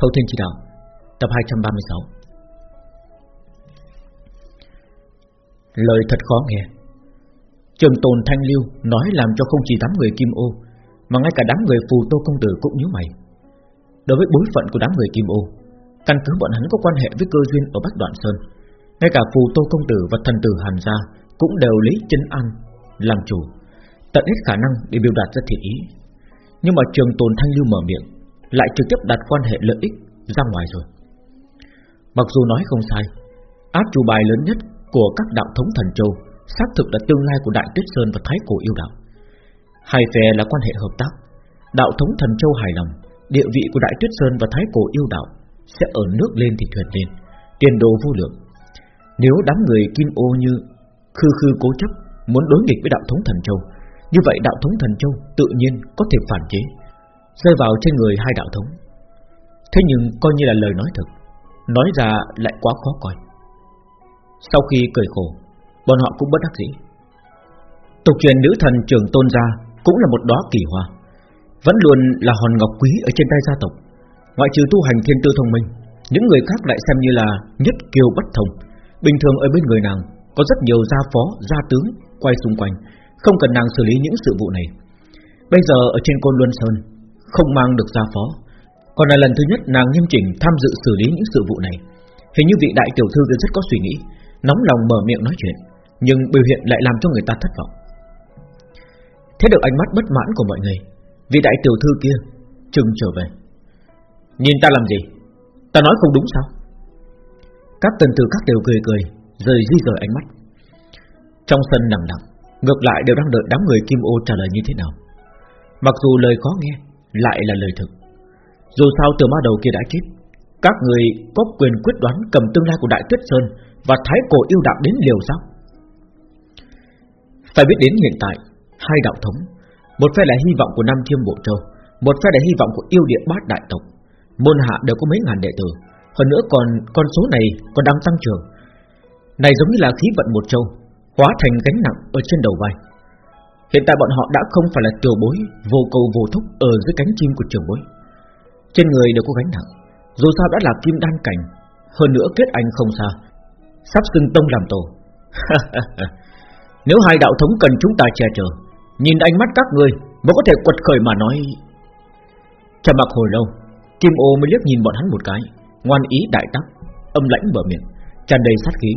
Thâu Thiên Chỉ Đạo, Tập 236 Lời thật khó nghe. Trường tồn thanh lưu Nói làm cho không chỉ đám người kim ô, Mà ngay cả đám người phù tô công tử cũng như mày. Đối với bối phận của đám người kim ô, Căn cứ bọn hắn có quan hệ với cơ duyên ở Bắc Đoạn Sơn, Ngay cả phù tô công tử và thần tử Hàn Gia Cũng đều lấy chân ăn Làm chủ, Tận hết khả năng để biểu đạt ra thiện ý. Nhưng mà trường tồn thanh lưu mở miệng lại trực tiếp đặt quan hệ lợi ích ra ngoài rồi Mặc dù nói không sai Áp chủ bài lớn nhất của các đạo thống thần châu xác thực là tương lai của Đại Tuyết Sơn và Thái Cổ yêu đạo. Hai phe là quan hệ hợp tác. Đạo thống thần châu hài lòng, địa vị của Đại Tuyết Sơn và Thái Cổ yêu đạo sẽ ở nước lên thì thuyền lên, tiền đồ vô lượng. Nếu đám người kim ô như khư khư cố chấp muốn đối nghịch với đạo thống thần châu, như vậy đạo thống thần châu tự nhiên có thể phản chế, rơi vào trên người hai đạo thống. Thế nhưng coi như là lời nói thật, nói ra lại quá khó coi. Sau khi cười khổ Bọn họ cũng bất đắc dĩ Tục truyền nữ thần trường tôn gia Cũng là một đóa kỳ hoa Vẫn luôn là hòn ngọc quý ở trên tay gia tộc Ngoại trừ tu hành thiên tư thông minh Những người khác lại xem như là Nhất kiêu bất thông Bình thường ở bên người nàng Có rất nhiều gia phó, gia tướng Quay xung quanh Không cần nàng xử lý những sự vụ này Bây giờ ở trên Côn Luân Sơn không mang được ra phó. Còn là lần thứ nhất nàng nghiêm chỉnh tham dự xử lý những sự vụ này. Hình như vị đại tiểu thư rất có suy nghĩ, Nóng lòng mở miệng nói chuyện, Nhưng biểu hiện lại làm cho người ta thất vọng. Thế được ánh mắt bất mãn của mọi người, Vị đại tiểu thư kia Trừng trở về. Nhìn ta làm gì? Ta nói không đúng sao? Các tần tử các đều cười cười, Rời di rời ánh mắt. Trong sân nằm nặng, Ngược lại đều đang đợi đám người kim ô trả lời như thế nào. Mặc dù lời khó nghe lại là lời thực. Dù sao từ ma đầu kia đã chết, Các người có quyền quyết đoán cầm tương lai của Đại Tuyết Sơn và thái cổ yêu đạo đến liều sao? Phải biết đến hiện tại, Hai đạo thống, Một phe là hy vọng của Nam Thiên Bộ Châu, Một phe là hy vọng của yêu địa bát đại tộc. Môn hạ đều có mấy ngàn đệ tử, Hơn nữa còn con số này còn đang tăng trưởng. Này giống như là khí vận một châu, Hóa thành gánh nặng ở trên đầu vai. Hiện tại bọn họ đã không phải là tiểu bối, Vô cầu vô thúc ở dưới cánh chim của trường bối. Trên người đều có gánh nặng, Dù sao đã là kim đan cảnh, Hơn nữa kết anh không xa. Sắp xưng tông làm tổ. Nếu hai đạo thống cần chúng ta che chở, Nhìn ánh mắt các người Mới có thể quật khởi mà nói. Trầm mặc hồi lâu, Kim ô mới liếc nhìn bọn hắn một cái, Ngoan ý đại tắc Âm lãnh bờ miệng, tràn đầy sát khí.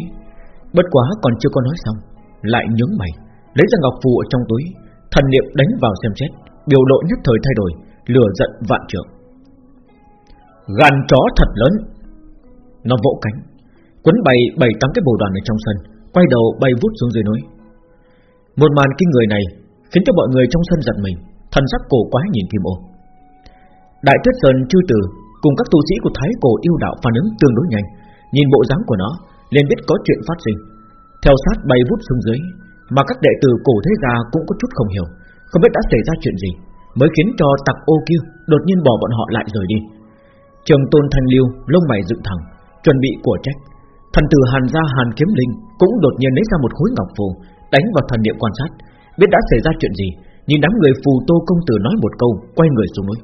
Bất quá còn chưa có nói xong, Lại nhướng mày. Lấy ra ngọc phù ở trong túi, Thần niệm đánh vào xem xét, Biểu lộ nhất thời thay đổi, Lửa giận vạn trượng. Gan chó thật lớn. Nó vỗ cánh, Quấn bay bảy tám cái bồ đoàn ở trong sân, Quay đầu bay vút xuống dưới núi. Một màn kinh người này Khiến cho mọi người trong sân giật mình, Thần sắc cổ quái nhìn Kim Ô. Đại Tuyết Sơn, chư tử Cùng các tu sĩ của Thái Cổ yêu đạo phản ứng tương đối nhanh, Nhìn bộ dáng của nó, liền biết có chuyện phát sinh. Theo sát bay vút xuống dưới mà các đệ tử cổ thế gia cũng có chút không hiểu Không biết đã xảy ra chuyện gì Mới khiến cho tặc ô kia Đột nhiên bỏ bọn họ lại rời đi Trường tôn thanh liêu lông mày dựng thẳng Chuẩn bị của trách Thần tử Hàn gia Hàn Kiếm Linh cũng đột nhiên lấy ra một khối ngọc phù, đánh vào thần niệm quan sát, biết đã xảy ra chuyện gì, nhìn đám người phù tô công tử nói một câu, quay người xuống núi.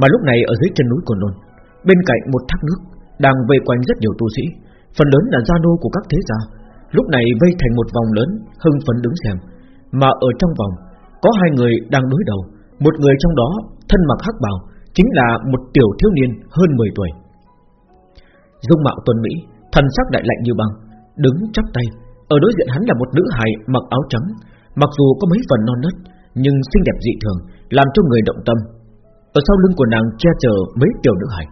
Mà lúc này ở dưới chân núi Cồn Nôn, bên cạnh một thác nước đang vây quanh rất nhiều tu sĩ, phần lớn là gia nô của các thế gia, lúc này vây thành một vòng lớn, hưng phấn đứng xem, mà ở trong vòng có hai người đang đối đầu, một người trong đó thân mặc hắc bào, chính là một tiểu thiếu niên hơn 10 tuổi. Dung mạo tuấn mỹ, thần sắc đại lạnh như băng, đứng chắp tay. Ở đối diện hắn là một nữ hài mặc áo trắng, mặc dù có mấy phần non nớt, nhưng xinh đẹp dị thường, làm cho người động tâm. Ở sau lưng của nàng che chở mấy tiểu nữ hài.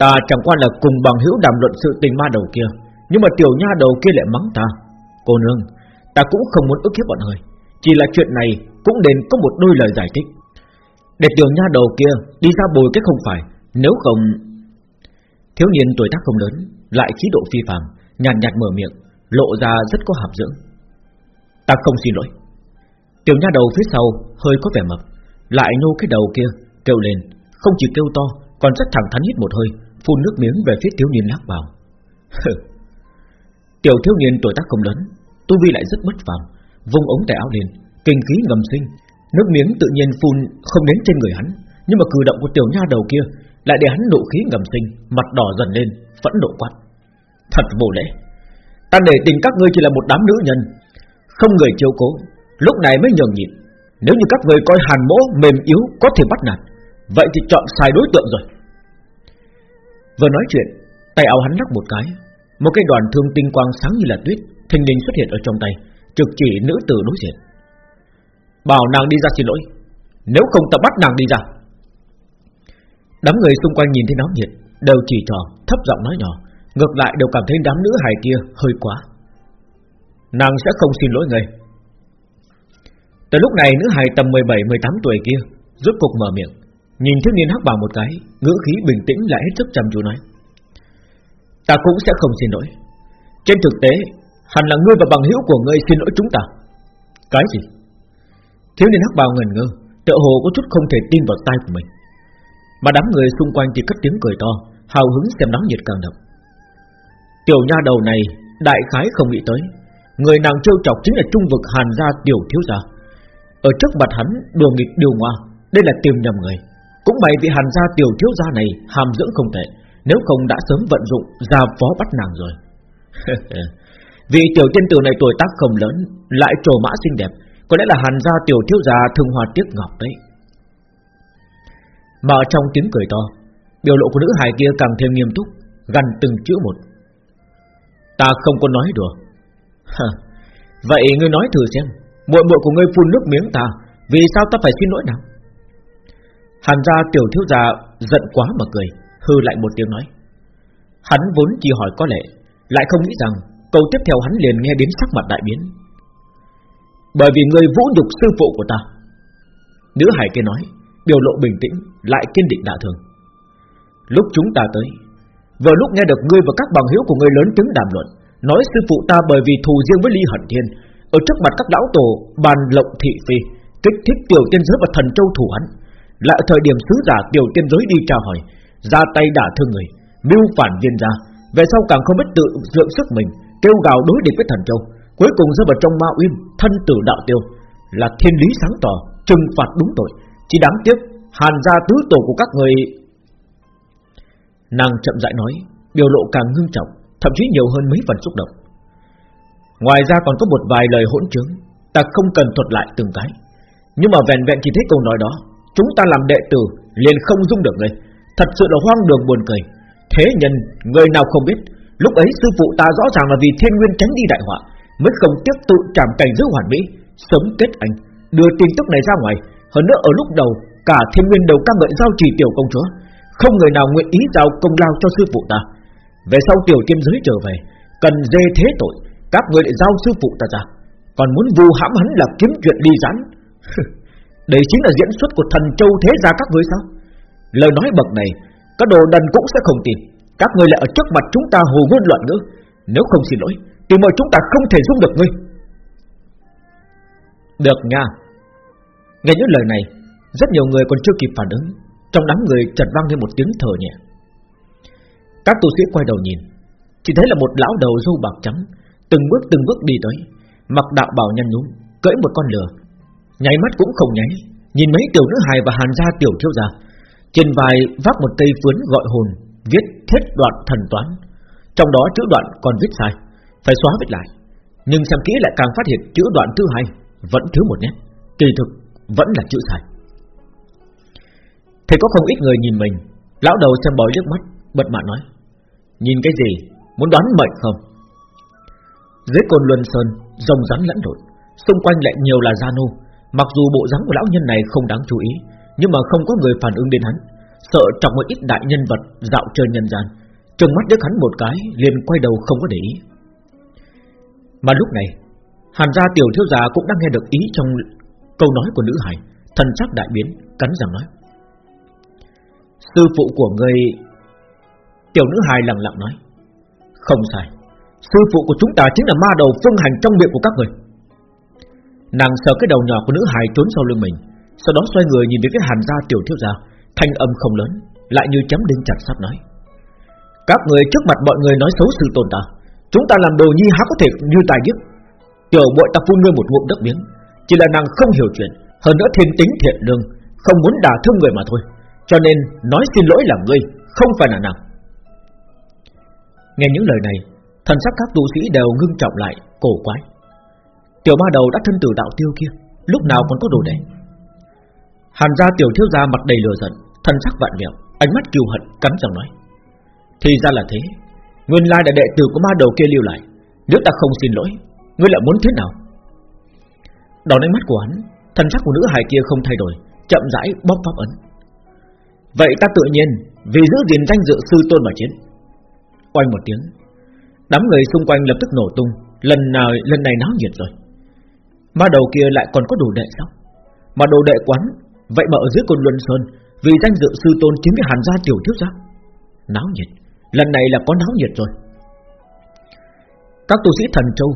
Ta chẳng qua là cùng bằng hữu đàm luận sự tình ma đầu kia, nhưng mà tiểu nha đầu kia lại mắng ta. Cô nương, ta cũng không muốn ức hiếp bọn người, chỉ là chuyện này cũng nên có một đôi lời giải thích. Để tiểu nha đầu kia đi ra bồi cái không phải, nếu không Thiếu niên tuổi tác không lớn Lại khí độ phi phàm Nhàn nhạt, mở miệng Lộ ra rất có hàm dưỡng Ta không xin lỗi Tiểu nha đầu phía sau hơi có vẻ mập Lại nhô cái đầu kia Kêu lên Không chỉ kêu to Còn rất thẳng thắn hít một hơi Phun nước miếng về phía thiếu niên lắc vào Tiểu thiếu niên tuổi tác không lớn Tu vi lại rất bất phàm Vung ống tay áo lên Kinh khí ngầm sinh. Nước miếng tự nhiên phun không đến trên người hắn Nhưng mà cử động của tiểu nha đầu kia Lại để hắn nộ khí ngầm sinh Mặt đỏ dần lên, phẫn nộ quát. Thật vô lễ. Ta để tình các ngươi chỉ là một đám nữ nhân Không người chiếu cố Lúc này mới nhường nhịn. Nếu như các người coi hàn mỗ mềm yếu có thể bắt nạt Vậy thì chọn sai đối tượng rồi. Vừa nói chuyện Tay áo hắn lắc một cái một cái đoàn thương tinh quang sáng như là tuyết, Thình lình xuất hiện ở trong tay, Trực chỉ nữ tử đối diện. Bảo nàng đi ra xin lỗi, Nếu không ta bắt nàng đi ra. Đám người xung quanh nhìn thấy náo nhiệt, Đều chỉ trò, thấp giọng nói nhỏ, Ngược lại đều cảm thấy đám nữ hài kia hơi quá. Nàng sẽ không xin lỗi người. Tới lúc này nữ hài tầm 17-18 tuổi kia, Rốt cục mở miệng, Nhìn thiếu niên hắc bào một cái, Ngữ khí bình tĩnh lại hết sức trầm chú nói. Ta cũng sẽ không xin lỗi. Trên thực tế, Hẳn là ngươi và bằng hữu của ngươi xin lỗi chúng ta. Cái gì? Thiếu niên hắc bào ngần ngơ, Tựa hồ có chút không thể tin vào tai của mình. Mà đám người xung quanh thì cất tiếng cười to, Hào hứng xem nóng nhiệt càng đậm. Tiểu nha đầu này, Đại khái không nghĩ tới. Người nàng trêu chọc chính là trung vực hàn gia tiểu thiếu gia. Ở trước mặt hắn, đùa nghịch điều ngoa, Đây là tìm nhầm người. Cũng may vì hàn gia tiểu thiếu gia này Hàm dưỡng không tệ. Nếu không đã sớm vận dụng ra phó bắt nàng rồi. Vì tiểu tiên tử này tuổi tác không lớn Lại trổ mã xinh đẹp Có lẽ là hàn gia tiểu thiếu gia thương hoa tiếc ngọc đấy. Mà trong tiếng cười to Biểu lộ của nữ hài kia càng thêm nghiêm túc Gần từng chữ một. Ta không có nói đùa. Hả, Vậy ngươi nói thử xem muội muội của ngươi phun nước miếng ta Vì sao ta phải xin lỗi nào Hàn gia tiểu thiếu gia Giận quá mà cười. Hư lại một tiếng nói. Hắn vốn chỉ hỏi có lệ, Lại không nghĩ rằng câu tiếp theo hắn liền nghe đến sắc mặt đại biến. Bởi vì ngươi vũ nhục sư phụ của ta. Nữ hải kia nói, Biểu lộ bình tĩnh, Lại kiên định đạ thường. Lúc chúng ta tới, Vừa lúc nghe được ngươi và các bằng hữu của ngươi lớn tiếng đàm luận, Nói sư phụ ta bởi vì thù riêng với Ly Hận Thiên, Ở trước mặt các lão tổ bàn lộng thị phi, Kích thích tiểu tiên giới và thần châu thủ hắn, Lại ở thời điểm sứ giả tiểu tiên giới đi chào hỏi ra tay đả thương người. Mưu phản viên ra. Về sau càng không biết tự dưỡng sức mình, Kêu gào đối địch với thần châu. Cuối cùng rơi vào trong ma uyên, Thân tử đạo tiêu. Là thiên lý sáng tỏ, Trừng phạt đúng tội. Chỉ đáng tiếc, Hàn gia tứ tổ của các người. Nàng chậm rãi nói, Biểu lộ càng ngưng trọng, Thậm chí nhiều hơn mấy phần xúc động. Ngoài ra còn có một vài lời hỗn chứng Ta không cần thuật lại từng cái. Nhưng mà vẹn vẹn chỉ thấy câu nói đó, Chúng ta làm đệ tử liền không dung được người Thật sự là hoang đường buồn cười. Thế nhân, người nào không biết, Lúc ấy sư phụ ta rõ ràng là vì thiên nguyên tránh đi đại họa, Mới không tiếp tự trảm cảnh giữ hoàn mỹ Sớm kết anh, Đưa tin tức này ra ngoài. Hơn nữa, ở lúc đầu, Cả thiên nguyên đều ca ngợi giao trì tiểu công chúa, không người nào nguyện ý giao công lao cho sư phụ ta. Về sau tiểu tiên giới trở về, Cần dê thế tội, Các người lại giao sư phụ ta ra. Còn muốn vu hãm hắn là kiếm chuyện ly rán Đây chính là diễn xuất của thần châu thế gia các ngươi sao? Lời nói bậc này, Các đồ đần cũng sẽ không tin. Các người lại ở trước mặt chúng ta hồ ngôn loạn ngữ. Nếu không xin lỗi, Thì mời chúng ta không thể dung được ngươi. Được nha. Nghe những lời này, Rất nhiều người còn chưa kịp phản ứng. Trong đám người chợt vang lên một tiếng thở nhẹ. Các tu sĩ quay đầu nhìn. Chỉ thấy là một lão đầu râu bạc trắng, Từng bước từng bước đi tới. Mặc đạo bào nhăn nhúm, Cưỡi một con lừa. Nháy mắt cũng không nháy. Nhìn mấy tiểu nữ hài và hàn gia tiểu thiếu gia trên vai vác một cây phướn gọi hồn, Viết thiết đoạn thần toán. Trong đó chữ đoạn còn viết sai, Phải xóa viết lại. Nhưng xem kỹ lại càng phát hiện chữ đoạn thứ hai Vẫn thiếu một nét Kỳ thực vẫn là chữ sai. Thì có không ít người nhìn mình, Lão đầu xem bói nước mắt Bật mạ nói, Nhìn cái gì? Muốn đoán mệnh không? Dưới cồn luân sơn, Rồng rắn lẫn lộn, Xung quanh lại nhiều là gia nô. Mặc dù bộ dáng của lão nhân này không đáng chú ý nhưng mà không có người phản ứng đến hắn. Sợ trọng một ít đại nhân vật Dạo chơi nhân gian, Trừng mắt đứt hắn một cái, liền quay đầu không có để ý. Mà lúc này, Hàn gia tiểu thiếu gia cũng đang nghe được ý trong câu nói của nữ hải Thần sắc đại biến, Cắn răng nói. Sư phụ của người, Tiểu nữ hài lặng lặng nói. Không sai, Sư phụ của chúng ta chính là ma đầu phương hành trong miệng của các người. Nàng sờ cái đầu nhỏ của nữ hài trốn sau lưng mình sau đó xoay người nhìn về phía hàn gia tiểu thiếu gia, Thanh âm không lớn, Lại như chấm đinh chặt sắp nói. Các người trước mặt mọi người nói xấu sự tồn ta Chúng ta làm đồ nhi há có thể như tài nhất? Tiểu bội ta phun ngươi một ngụm đất miếng, Chỉ là nàng không hiểu chuyện, Hơn nữa thiên tính thiện lương, Không muốn đả thương người mà thôi, Cho nên nói xin lỗi là ngươi, Không phải là nàng. Nghe những lời này, Thần sắc các tu sĩ đều ngưng trọng lại, Cổ quái. Tiểu ma đầu đã thân tử đạo tiêu kia, Lúc nào còn có đồ đệ Hàn gia tiểu thiếu gia mặt đầy lửa giận Thân sắc vạn mèo, Ánh mắt kiêu hận cắn răng nói. Thì ra là thế Nguyên lai là đệ tử của ma đầu kia lưu lại Nếu ta không xin lỗi Ngươi lại muốn thế nào? Đón ánh mắt của hắn thân sắc của nữ hài kia không thay đổi Chậm rãi bóp pháp ấn. Vậy ta tự nhiên Vì giữ gìn danh dự sư tôn mà chiến Oanh một tiếng Đám người xung quanh lập tức nổ tung Lần nào lần này náo nhiệt rồi. Ma đầu kia lại còn có đồ đệ sao? Mà đồ đệ quán Vậy mà ở dưới côn Luân Sơn, Vì danh dự sư tôn chiếm cái hàn gia tiểu thiếu gia. Náo nhiệt, Lần này là có náo nhiệt rồi. Các tu sĩ thần châu,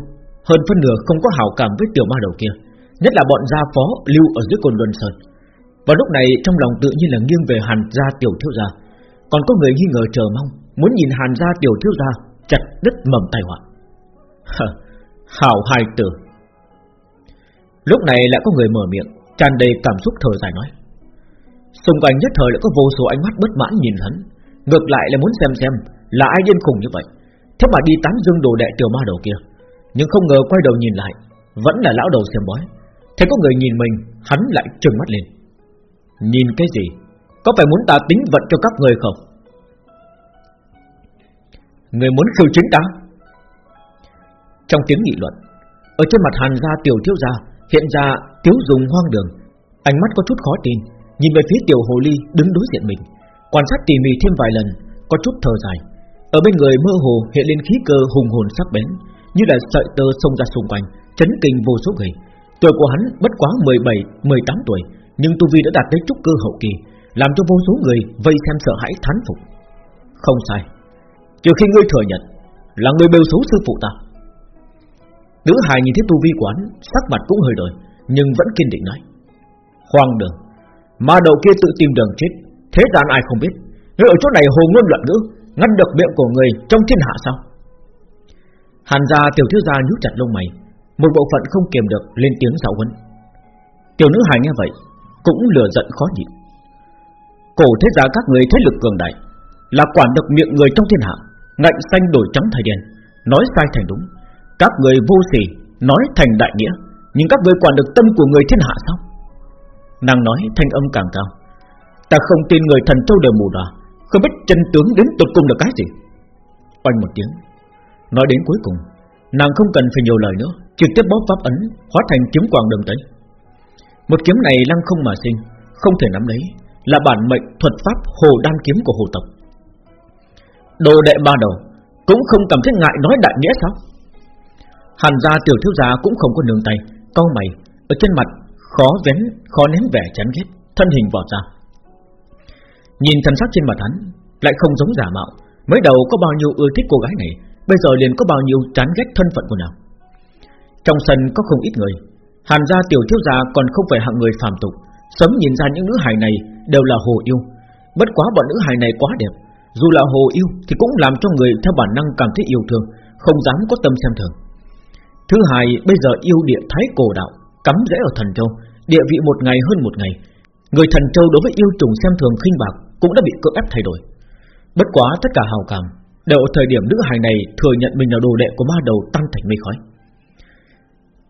Hơn phân nửa không có hảo cảm với tiểu ma đầu kia, Nhất là bọn gia phó lưu ở dưới côn Luân Sơn. Và lúc này trong lòng tự nhiên là nghiêng về hàn gia tiểu thiếu gia. Còn có người nghi ngờ chờ mong, Muốn nhìn hàn gia tiểu thiếu gia Chặt đứt mầm tai họa. Hảo hài tử Lúc này lại có người mở miệng tràn đầy cảm xúc thở dài nói. Xung quanh nhất thời lại có vô số ánh mắt bất mãn nhìn hắn. Ngược lại là muốn xem xem Là ai điên khùng như vậy. Thế mà đi tán dương đồ đệ tiểu ma đầu kia. Nhưng không ngờ quay đầu nhìn lại, Vẫn là lão đầu xem bói. Thấy có người nhìn mình, Hắn lại trừng mắt lên. Nhìn cái gì? Có phải muốn ta tính vận cho các người không? Người muốn khiêu chiến ta? Trong tiếng nghị luận, Ở trên mặt hàn gia tiểu thiếu gia Hiện ra tiếu dùng hoang đường. Ánh mắt có chút khó tin Nhìn về phía tiểu hồ ly đứng đối diện mình. Quan sát tỉ mỉ thêm vài lần Có chút thở dài. Ở bên người mơ hồ hiện lên khí cơ hùng hồn sắc bén Như là sợi tơ xông ra xung quanh Chấn kinh vô số người. Tuổi của hắn bất quá 17, 18 tuổi Nhưng tu vi đã đạt tới trúc cơ hậu kỳ Làm cho vô số người vây xem sợ hãi thán phục. Không sai. Trừ khi ngươi thừa nhận Là người bêu xấu sư phụ ta. Nữ hài nhìn thấy tu vi quán Sắc mặt cũng hơi đổi, Nhưng vẫn kiên định nói. Hoang đường, Ma đầu kia tự tìm đường chết, Thế gian ai không biết? Người ở chỗ này hồ ngôn luận ngữ, Ngăn được miệng của người trong thiên hạ sao? Hàn gia tiểu thiếu gia nhút chặt lông mày, Một bộ phận không kiềm được lên tiếng giáo huấn. Tiểu nữ hài nghe vậy, Cũng lừa giận khó nhịn. Cổ thế gia các người thế lực cường đại, Là quản được miệng người trong thiên hạ, Ngạnh xanh đổi trắng thời đen, Nói sai thành đúng. Các người vô sỉ Nói thành đại nghĩa, Nhưng các người quản được tâm của người thiên hạ sao? Nàng nói thanh âm càng cao. Ta không tin người thần châu đều mù đòa Không biết chân tướng đến tột cùng được cái gì. Oanh một tiếng. Nói đến cuối cùng, Nàng không cần phải nhiều lời nữa, Trực tiếp bóp pháp ấn, Hóa thành kiếm quang đường tới. Một kiếm này lăng không mà sinh, Không thể nắm lấy, Là bản mệnh thuật pháp hồ đan kiếm của hồ tộc. Đồ đệ ba đầu Cũng không cảm thấy ngại nói đại nghĩa sao? Hàn gia tiểu thiếu gia cũng không có nương tay Câu mày, Ở trên mặt khó vén, khó nén vẻ chán ghét, Thân hình vọt ra. Nhìn thần sắc trên mặt hắn, Lại không giống giả mạo, Mới đầu có bao nhiêu ưa thích cô gái này, Bây giờ liền có bao nhiêu chán ghét thân phận của nàng. Trong sân có không ít người, Hàn gia tiểu thiếu gia còn không phải hạng người phàm tục, Sớm nhìn ra những nữ hài này Đều là hồ yêu. Bất quá bọn nữ hài này quá đẹp, Dù là hồ yêu thì cũng làm cho người theo bản năng cảm thấy yêu thương, Không dám có tâm xem thường. Thứ hai bây giờ yêu địa thái cổ đạo Cắm rễ ở thần châu Địa vị một ngày hơn một ngày. Người thần châu đối với yêu trùng xem thường khinh bạc Cũng đã bị cưỡng ép thay đổi. Bất quá tất cả hào cảm Đều ở thời điểm nữ hài này thừa nhận mình là đồ đệ của ma đầu tăng thành mây khói.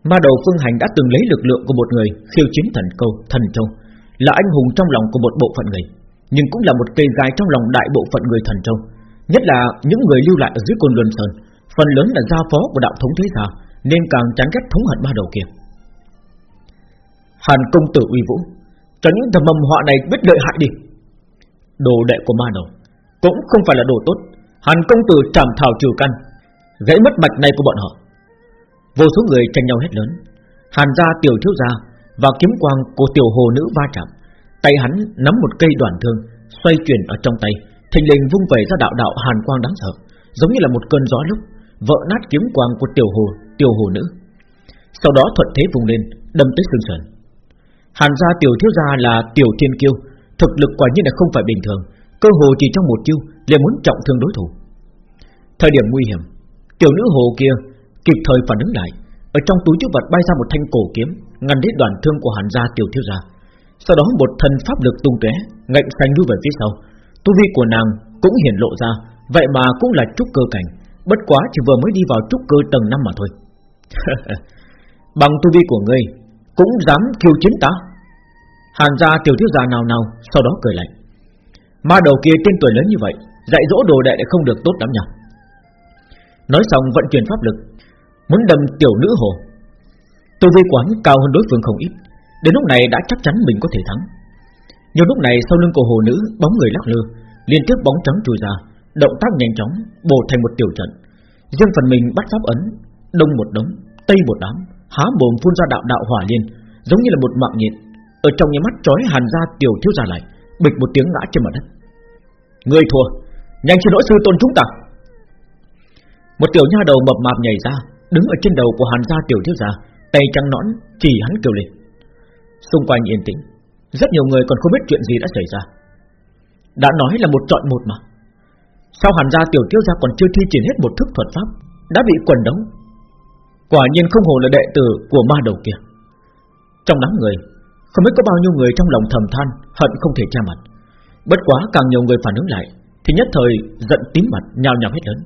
Ma đầu phương hành đã từng lấy lực lượng của một người Khiêu chiến thần câu, thần châu Là anh hùng trong lòng của một bộ phận người Nhưng cũng là một cây gai trong lòng đại bộ phận người thần châu Nhất là những người lưu lại ở dưới côn luân sơn Phần lớn là gia phó của đạo thống thế gia. Nên càng chán ghét thống hận ba đầu kia. Hàn công tử uy vũ, Cho những thầm mầm họa này biết lợi hại đi. Đồ đệ của ma đầu Cũng không phải là đồ tốt. Hàn công tử trảm thảo trừ căn, Gãy mất mạch này của bọn họ. Vô số người tranh nhau hết lớn. Hàn gia tiểu thiếu gia Và kiếm quang của tiểu hồ nữ va chạm. Tay hắn nắm một cây đoàn thương, Xoay chuyển ở trong tay, Thình lình vung vẩy ra đạo đạo hàn quang đáng sợ, Giống như là một cơn gió lúc Vỡ nát kiếm quang của tiểu hồ Tiểu hồ nữ Sau đó thuận thế vùng lên Đâm tới xương sườn Hàn gia tiểu thiếu gia là tiểu thiên kiêu Thực lực quả nhiên là không phải bình thường Cơ hồ chỉ trong một chiêu liền muốn trọng thương đối thủ Thời điểm nguy hiểm Tiểu nữ hồ kia kịp thời phản ứng lại Ở trong túi chứa vật bay ra một thanh cổ kiếm Ngăn đứt đoàn thương của hàn gia tiểu thiếu gia Sau đó một thân pháp lực tung tóe, ngạnh xanh lui về phía sau. Tu vi của nàng cũng hiển lộ ra, vậy mà cũng là trúc cơ cảnh, bất quá chỉ vừa mới đi vào trúc cơ tầng 5 mà thôi. Bằng tu vi của ngươi, cũng dám kêu chiến ta? Hàn gia tiểu thiếu gia nào nào, sau đó cười lạnh. Ma đầu kia tên tuổi lớn như vậy, dạy dỗ đồ đệ lại không được tốt lắm nhỉ? Nói xong vận chuyển pháp lực, muốn đâm tiểu nữ hồ. Tu vi quán cao hơn đối phương không ít, đến lúc này đã chắc chắn mình có thể thắng. Nhưng lúc này sau lưng cổ hồ nữ bóng người lắc lư, liên tiếp bóng trắng chui ra, động tác nhanh chóng bổ thành một tiểu trận. Riêng phần mình bắt pháp ấn, đông một đống, tây một đám, há mồm phun ra đạo đạo hỏa liên, giống như là một mạng nhện. Ở trong những mắt chói hàn ra tiểu thiếu gia lại, bịch một tiếng ngã trên mặt đất. Người thua, nhanh xin lỗi sư tôn chúng ta. Một tiểu nha đầu mập mạp nhảy ra, đứng ở trên đầu của hàn gia tiểu thiếu gia, tay trắng nõn chỉ hắn kêu lên. Xung quanh yên tĩnh, rất nhiều người còn không biết chuyện gì đã xảy ra. Đã nói là một chọn một mà. Sao hàn gia tiểu thiếu gia còn chưa thi triển hết một thức thuật pháp, đã bị quần đống Quả nhiên không hồ là đệ tử của ma đầu kia. Trong đám người, không biết có bao nhiêu người trong lòng thầm than, hận không thể che mặt. Bất quá càng nhiều người phản ứng lại, thì nhất thời giận tím mặt, nhào nhào hết lớn.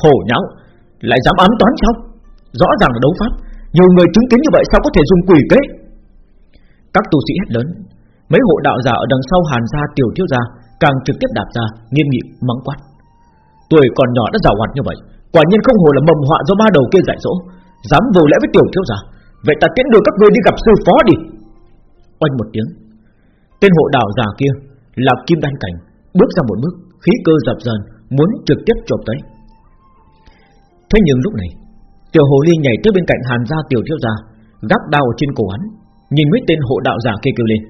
Hổ nháo, lại dám ám toán sao? Rõ ràng là đấu pháp, nhiều người chứng kiến như vậy sao có thể dùng quỷ kế? Các tu sĩ hết lớn, mấy hộ đạo giả ở đằng sau hàn gia tiểu thiếu gia càng trực tiếp đạp ra, nghiêm nghị mắng quát. Tuổi còn nhỏ đã giàu hoạt như vậy, quả nhiên không hồ là mầm họa do ba đầu kia dạy dỗ, dám vô lễ với tiểu thiếu gia. Vậy ta tiễn đưa các ngươi đi gặp sư phó đi. Oanh một tiếng, tên hộ đạo già kia là kim đan cảnh, bước ra một bước, khí cơ dập dần, muốn trực tiếp chộp tới. Thế nhưng lúc này, tiểu hồ ly nhảy tới bên cạnh hàn gia tiểu thiếu gia, gắp đao trên cổ hắn, nhìn mấy tên hộ đạo giả kia kêu lên: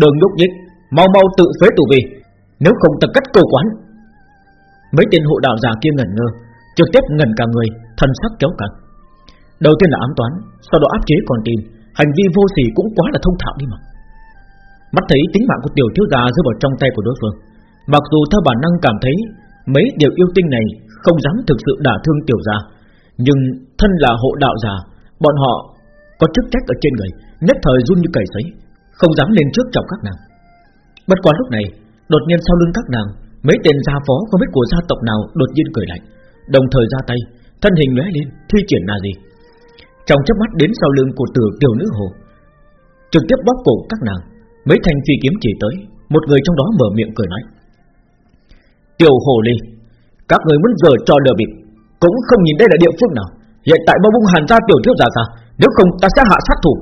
đừng nhúc nhích, mau mau tự phế tù vi, nếu không ta cắt cổ quán. Mấy tên hộ đạo giả kia ngẩn ngơ, trực tiếp ngẩn cả người, thần sắc kéo căng. Đầu tiên là ám toán, sau đó áp chế còn tìm hành vi vô sỉ cũng quá là thông thạo đi mà. Mắt thấy tính mạng của tiểu thiếu gia rơi vào trong tay của đối phương, mặc dù theo bản năng cảm thấy mấy điều yêu tinh này không dám thực sự đả thương tiểu gia, nhưng thân là hộ đạo già, bọn họ có chức trách ở trên người, nhất thời run như cầy sấy, không dám lên trước chọc các nàng. Bất quá lúc này, đột nhiên sau lưng các nàng, mấy tên gia phó không biết của gia tộc nào đột nhiên cười lạnh, đồng thời ra tay, thân hình lóe lên, thi triển là gì? Trong chớp mắt đến sau lưng của tử tiểu nữ hồ, trực tiếp bóp cổ các nàng, mấy thanh phi kiếm chỉ tới, một người trong đó mở miệng cười nói: "Tiểu hồ ly, các người muốn giờ cho đờ bịp, cũng không nhìn đây là địa phương nào. Hiện tại bao bung hàn ra tiểu thiếu giả ra, nếu không ta sẽ hạ sát thủ."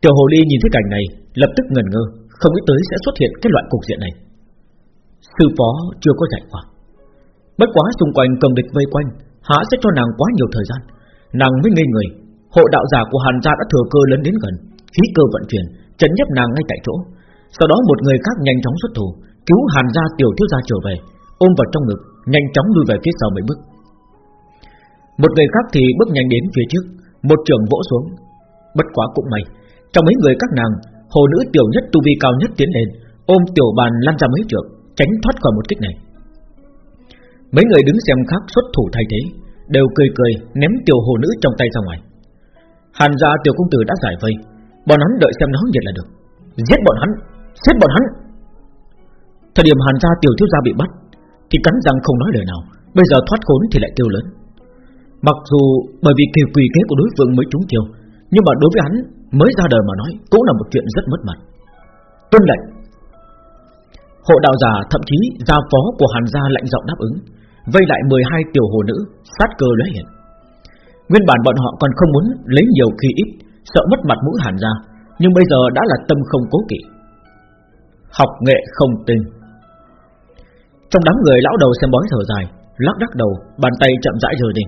Tiểu hồ ly nhìn thấy cảnh này, lập tức ngần ngơ, không nghĩ tới sẽ xuất hiện cái loại cục diện này. Sư phó chưa có giải qua. Bất quá xung quanh cầm địch vây quanh, há sẽ cho nàng quá nhiều thời gian. Nàng mới ngây người, hộ đạo giả của Hàn gia đã thừa cơ lớn đến gần, khí cơ vận chuyển, chấn nhấp nàng ngay tại chỗ. Sau đó một người khác nhanh chóng xuất thủ, cứu Hàn gia tiểu thiếu gia trở về, ôm vào trong ngực, nhanh chóng lui về phía sau mấy bước. Một người khác thì bước nhanh đến phía trước, một trường vỗ xuống. Bất quá cũng may, trong mấy người các nàng, hồ nữ tiểu nhất tu vi cao nhất tiến lên, ôm tiểu bàn lăn ra mấy trượng, tránh thoát khỏi một kích này. Mấy người đứng xem khác xuất thủ thay thế, đều cười cười ném tiểu hồ nữ trong tay ra ngoài. Hàn gia tiểu công tử đã giải vây, bọn hắn đợi xem náo nhiệt là được. Giết bọn hắn, giết bọn hắn. Thời điểm Hàn gia tiểu thiếu gia bị bắt, thì cắn răng không nói lời nào, bây giờ thoát khốn thì lại tiêu lớn. Mặc dù bởi vì kỳ quỷ kế của đối phương mới trúng chiêu, nhưng mà đối với hắn mới ra đời mà nói cũng là một chuyện rất mất mặt. Tuân lệnh. Hộ đạo giả thậm chí gia phó của Hàn gia lạnh giọng đáp ứng, vây lại 12 tiểu hồ nữ, sát cơ lóe hiện. Nguyên bản bọn họ còn không muốn lấy nhiều khi ít, sợ mất mặt mũi Hàn gia, nhưng bây giờ đã là tâm không cố kỵ. Học nghệ không tinh. Trong đám người lão đầu xem bói thở dài, lắc đắc đầu, bàn tay chậm rãi rời đi.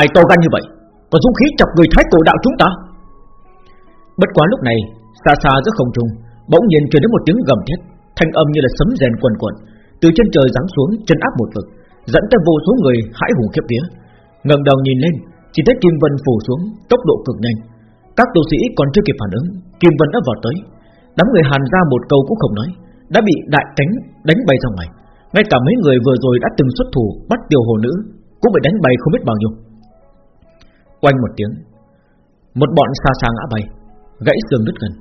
Ai to gan như vậy? Có dũng khí chọc người thái cổ đạo chúng ta Bất quá lúc này Xa xa giữa không trung Bỗng nhiên truyền đến một tiếng gầm thét Thanh âm như là sấm rèn quần quần từ trên trời giáng xuống, chân áp một vực Dẫn tới vô số người hãi hùng khiếp vía. Ngẩng đầu nhìn lên, Chỉ thấy Kim Vân phủ xuống, tốc độ cực nhanh. Các tu sĩ còn chưa kịp phản ứng, Kim Vân đã vọt tới. Đám người hàn ra một câu cũng không nói, Đã bị đại cánh đánh bay ra ngoài. Ngay cả mấy người vừa rồi đã từng xuất thủ Bắt tiểu hồ nữ, Cũng bị đánh bay không biết bao nhiêu. Quanh một tiếng, Một bọn xa xa ngã bay, Gãy xương đứt gần.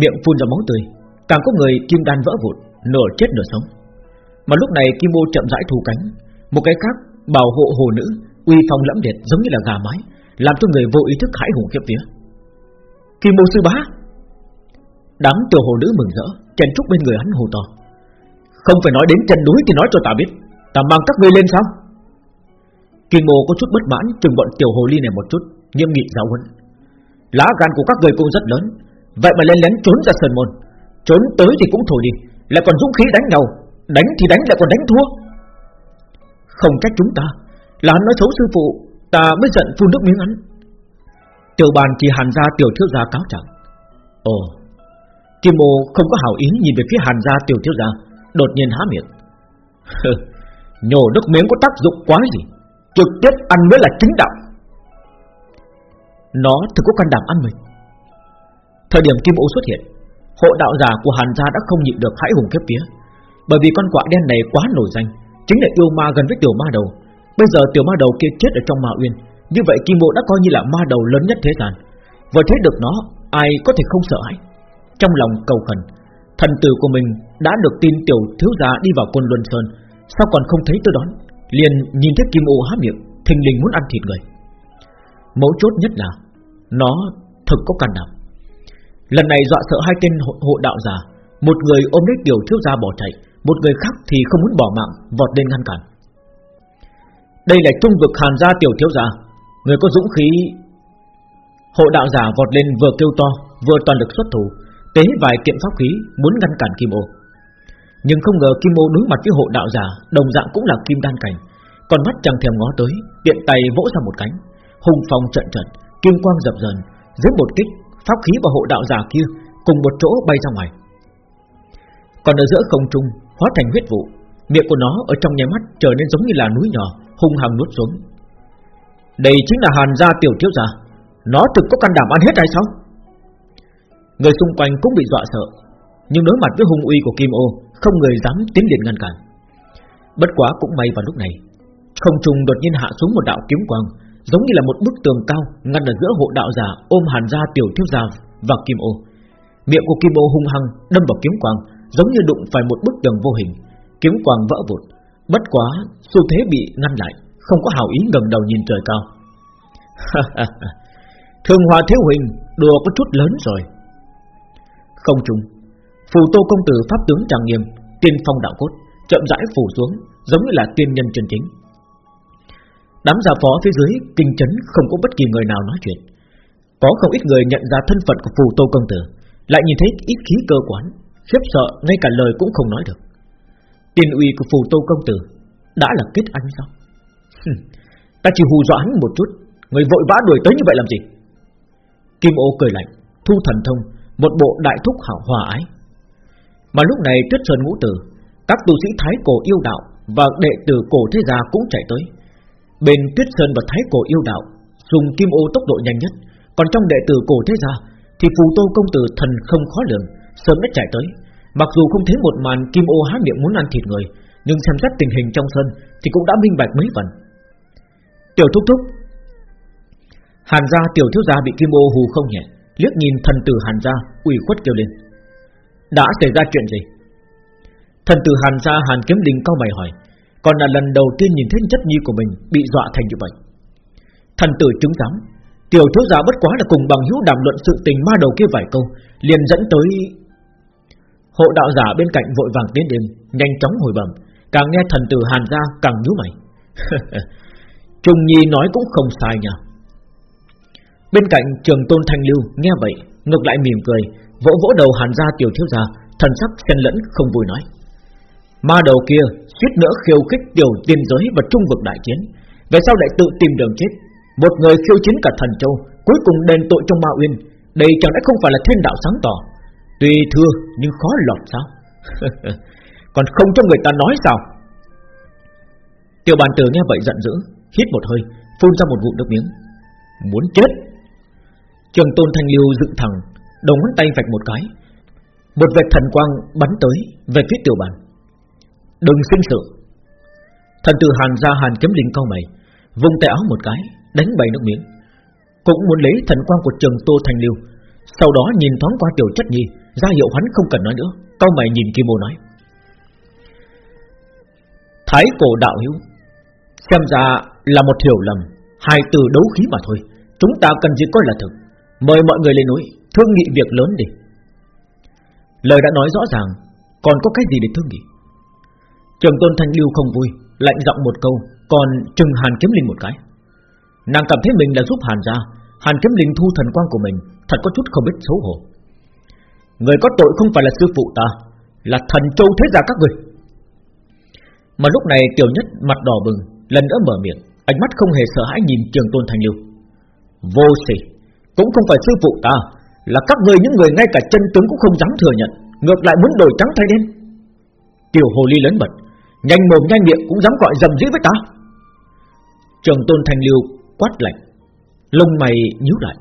Miệng phun ra máu tươi, Càng có người kim đan vỡ vụn, Nửa chết nửa sống. Mà lúc này Kim Ô chậm rãi thu cánh. Một cái khác, bảo hộ hồ nữ, Uy phong lẫm liệt giống như là gà mái, Làm cho người vô ý thức hãi hùng khiếp vía. Kim Ô sư bá! Đám tiểu hồ nữ mừng rỡ, Chen trúc bên người hắn hồ to. Không phải nói đến chân núi thì nói cho ta biết, Ta mang các ngươi lên sao? Kim Ô có chút bất mãn, Chừng bọn tiểu hồ ly này một chút, Nghiêm nghị giáo huấn. Lá gan của các người cũng rất lớn, Vậy mà lên lén trốn ra sơn môn, Trốn tới thì cũng thôi đi, Lại còn dũng khí đánh nhau. Đánh thì đánh lại còn đánh thua. Không trách chúng ta, Là hắn nói xấu sư phụ, Ta mới giận phun nước miếng hắn. Tiểu bàn chỉ hàn ra tiểu thiếu gia cáo trạng. Ồ, Kim Mô không có hảo ý nhìn về phía hàn gia tiểu thiếu gia, Đột nhiên há miệng. Nhổ nước miếng có tác dụng quá gì, Trực tiếp ăn mới là chính đạo. Nó thực có can đảm ăn mình. Thời điểm Kim Ô xuất hiện, Hộ đạo giả của Hàn gia đã không nhịn được hãi hùng kép vía. Bởi vì con quạ đen này quá nổi danh Chính là yêu ma gần với tiểu ma đầu. Bây giờ tiểu ma đầu kia chết ở trong ma uyên. Như vậy Kim Mộ đã coi như là ma đầu lớn nhất thế gian. Vừa thấy được nó Ai có thể không sợ hãi? Trong lòng cầu khẩn Thần tử của mình đã được tin tiểu thiếu gia đi vào quân luân sơn. Sao còn không thấy tôi đón? Liền nhìn thấy Kim Mộ há miệng Thình lình muốn ăn thịt người. Mấu chốt nhất là Nó thực có can đảm. Lần này dọa sợ hai tên hộ, hộ đạo giả Một người ôm lấy tiểu thiếu gia bỏ chạy. Một người khác thì không muốn bỏ mạng, Vọt lên ngăn cản. Đây là trung vực hàn gia tiểu thiếu gia. Người có dũng khí, Hộ đạo giả vọt lên vừa kêu to, Vừa toàn lực xuất thủ, Tế vài kiện pháp khí, muốn ngăn cản Kim Ô. Nhưng không ngờ Kim Ô đối mặt với hộ đạo giả, Đồng dạng cũng là kim đan cảnh. Còn mắt chẳng thèm ngó tới, Tiện tay vỗ ra một cánh. Hùng phong trận trận, Kim quang dập dần Dưới một kích, pháp khí và hộ đạo giả kia cùng một chỗ bay ra ngoài. Còn ở giữa không trung hóa thành huyết vụ, miệng của nó ở trong nháy mắt trở nên giống như là núi nhỏ, hung hăng nuốt xuống. Đây chính là Hàn gia tiểu thiếu gia, nó thực có can đảm ăn hết hay sao? Người xung quanh cũng bị dọa sợ, nhưng đối mặt với hung uy của Kim Ô, không người dám tiến liền ngăn cản. Bất quá cũng may vào lúc này, không trung đột nhiên hạ xuống một đạo kiếm quang, giống như là một bức tường cao ngăn ở giữa hộ đạo giả ôm hàn gia tiểu thiếu gia và kim ô. Miệng của kim ô hung hăng đâm vào kiếm quang, giống như đụng phải một bức tường vô hình, kiếm quang vỡ vụn. Bất quá, xu thế bị ngăn lại, không có hào ý ngẩng đầu nhìn trời cao. Thường Hòa Thiếu Huỳnh đùa có chút lớn rồi. Không trùng, phù tô công tử pháp tướng trang nghiêm, tiên phong đạo cốt, chậm rãi phủ xuống, giống như là tiên nhân chân chính. Đám gia phó phía dưới kinh chấn không có bất kỳ người nào nói chuyện Có không ít người nhận ra thân phận của phù tô công tử Lại nhìn thấy ít khí cơ quán Khiếp sợ, ngay cả lời cũng không nói được. Tiền uy của phù tô công tử Đã là kết anh sao? Ta chỉ hù dọa hắn một chút, Người vội vã đuổi tới như vậy làm gì? Kim ô cười lạnh, Thu thần thông, Một bộ đại thúc hảo hòa ái. Mà lúc này tuyết sơn ngũ tử, Các tu sĩ thái cổ yêu đạo Và đệ tử cổ thế gia cũng chạy tới. Bên Tuyết Sơn và Thái Cổ yêu đạo, Dùng kim ô tốc độ nhanh nhất, Còn trong đệ tử cổ thế gia Thì phù tô công tử thần không khó lường, Sớm đã chạy tới. Mặc dù không thấy một màn kim ô há miệng muốn ăn thịt người, Nhưng xem xét tình hình trong sân Thì cũng đã minh bạch mấy phần. Tiểu thúc thúc. Hàn gia tiểu thiếu gia bị kim ô hù không nhẹ, Liếc nhìn thần tử Hàn gia, ủy khuất kêu lên. Đã xảy ra chuyện gì? Thần tử Hàn gia Hàn kiếm đình cao mày hỏi, còn là lần đầu tiên nhìn thấy chất nhi của mình Bị dọa thành như vậy. Thần tử chứng giám, Tiểu thiếu gia bất quá là cùng bằng hữu đàm luận sự tình ma đầu kia vài câu, liền dẫn tới Hộ đạo giả bên cạnh vội vàng tiến đến Nhanh chóng hồi bẩm. Càng nghe thần tử hàn ra càng nhíu mày. Trung Nhi nói cũng không sai nha. Bên cạnh trường tôn thanh lưu Nghe vậy ngược lại mỉm cười Vỗ vỗ đầu hàn ra tiểu thiếu gia Thần sắc xen lẫn không vui nói. Ma đầu kia suýt nữa khiêu khích tiểu tiên giới và trung vực đại chiến, về sau lại tự tìm đường chết. Một người khiêu chiến cả thần châu, cuối cùng đền tội trong ma uyên, đây chẳng lẽ không phải là thiên đạo sáng tỏ? Tuy thưa nhưng khó lọt sao? Còn không cho người ta nói sao? Tiểu bàn tử nghe vậy giận dữ, hít một hơi, phun ra một vụ nước miếng. Muốn chết! Trường tôn thanh lưu dựng thẳng, đầu ngón tay vạch một cái, một vệt thần quang bắn tới về phía tiểu bàn. Đừng sinh sự Thần tử Hàn ra Hàn kiếm linh cao mày Vùng tay áo một cái Đánh bay nước miếng Cũng muốn lấy thần quang của trường Tô Thành Lưu Sau đó nhìn thoáng qua tiểu chất nhi ra hiệu hắn không cần nói nữa. Cao mày nhìn Kim Ô nói. Thái cổ đạo hữu Xem ra là một hiểu lầm, Hai từ đấu khí mà thôi. Chúng ta cần gì coi là thực. Mời mọi người lên núi, Thương nghị việc lớn đi. Lời đã nói rõ ràng, Còn có cái gì để thương nghị? Trường tôn thanh lưu không vui, Lạnh giọng một câu, Còn trừng hàn kiếm linh một cái. Nàng cảm thấy mình là giúp hàn ra, Hàn kiếm linh thu thần quang của mình, Thật có chút không biết xấu hổ. Người có tội không phải là sư phụ ta, Là thần châu thế gia các người. Mà lúc này tiểu nhất mặt đỏ bừng, Lần nữa mở miệng, Ánh mắt không hề sợ hãi nhìn trường tôn thành lưu. Vô sỉ, Cũng không phải sư phụ ta, Là các người những người ngay cả chân tướng cũng không dám thừa nhận, Ngược lại muốn đổi trắng thay đen. Tiểu hồ ly lớn bật, Nhanh mồm nhanh miệng cũng dám gọi dầm dĩ với ta. Trường tôn thanh lưu quát lạnh, Lông mày nhíu lại.